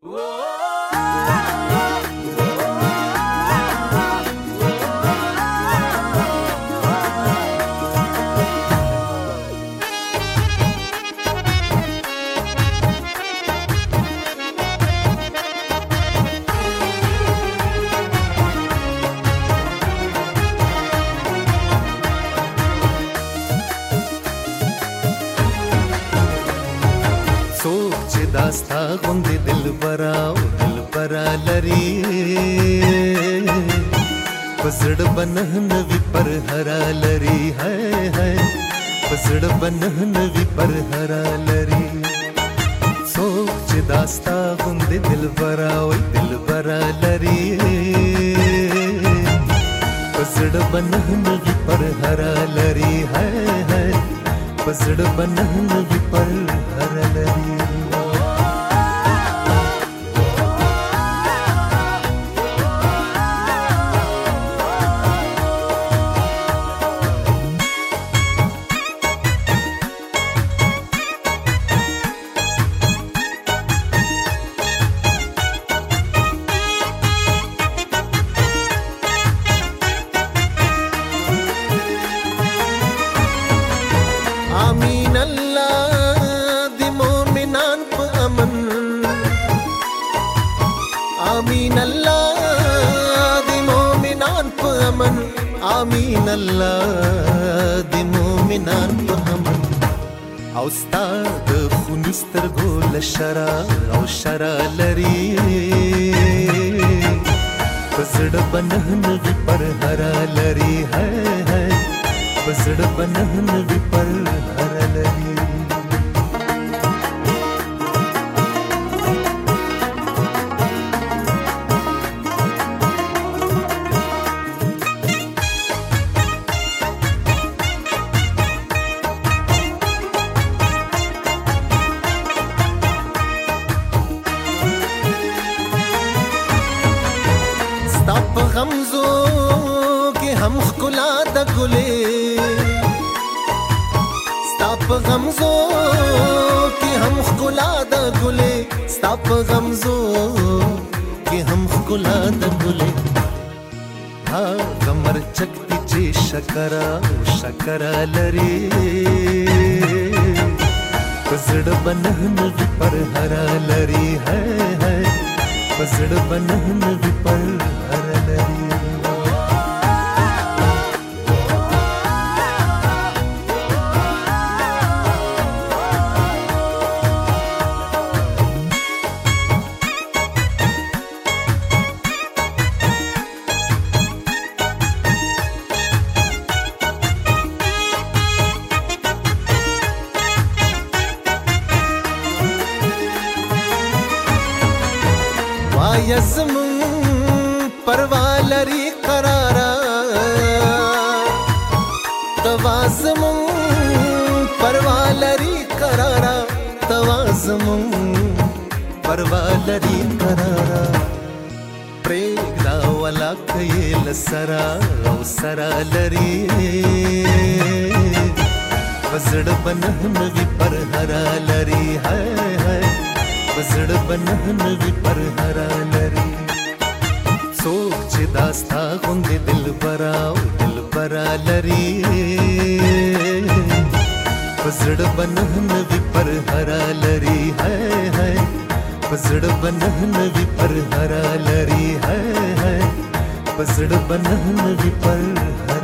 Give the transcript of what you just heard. Whoa! ستا غوندې دلبرا او دلبرا لري پسړ بنه نوي پر هرا لري هاي هاي پسړ بنه نوي پر هرا لري څوک چې داستا غوندې دلبرا او دلبرا لري پسړ بنه نوي پر هرا لري هاي هاي پسړ بنه نوي پر هرا لري په امن امين الله د مؤمنان په امن او ستاد خونستر ګول شرا او شرا لري پسړ بنهن وی پر هرا لري ہے پسړ بنهن وی په غمزو کې هم خلا د ګلې ستا په غمزو کې هم خلا د ګلې ستا په غمزو کې هم خلا د ګلې ها غمر چکتی چې شکرا شکرا لري پزړ بنه پر هرا لري ہے ہے پسړ بنه نه وی پر هر لري یزم پروالری قرارا توازم پروالری قرارا توازم پروالری قرارا پریگدا ولا کیل سرا او سرا لری وزړ بنه نغي پر هرا لري هي زړه بنه نوې پر هرا لري څوک چې داستا غوندې دل براو دل برا لري پزړ بنه نوې پر هرا لري ہے ہے پزړ بنه نوې پر هرا لري ہے ہے پزړ بنه نوې پر هرا